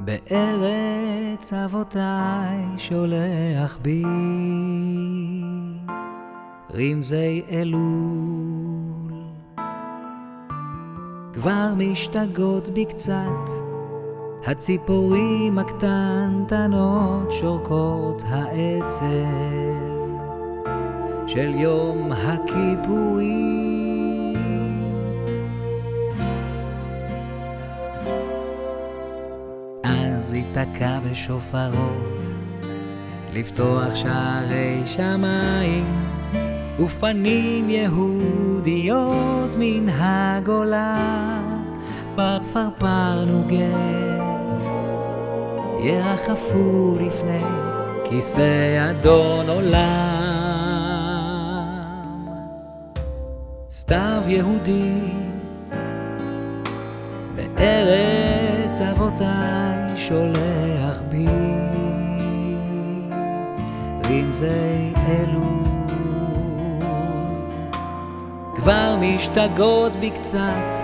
בארץ אבותיי שולח בי רמזי אלול. כבר משתגעות בי קצת הציפורים הקטנטנות שורקות העצב של יום הכיפורים. אז ייתקע בשופרות לפתוח שערי שמיים ופנים יהודיות מן הגולה. בפרפר נוגה ירחפו לפני כיסא אדון עולם. סתיו יהודי בארץ אבותיי שולח בי רמזי אלול כבר משתגעות בי קצת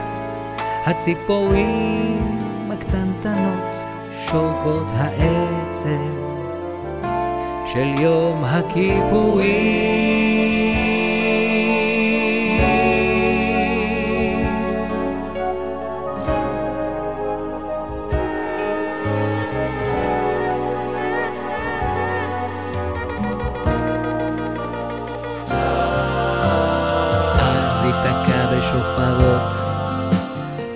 הציפורים הקטנטנות שורקות העצב של יום הכיפורים. ייתקע בשופרות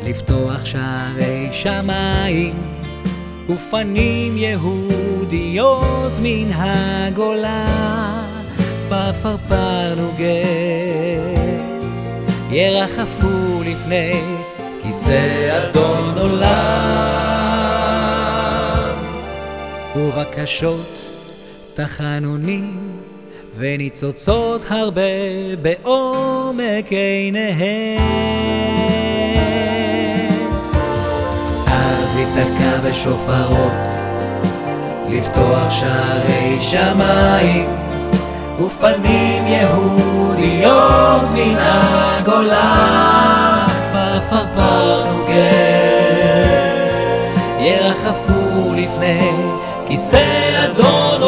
לפתוח שערי שמיים ופנים יהודיות מן הגולה בפרפר נוגה. ירחפו לפני כיסא אדון עולם ובקשות תחנונים וניצוצות הרבה בעומק עיניהם אז ייתקע בשופרות לפתוח שערי שמיים ופנים יהודיות מן הגולה בפרפר נוגה ירחפו לפני כיסא אדון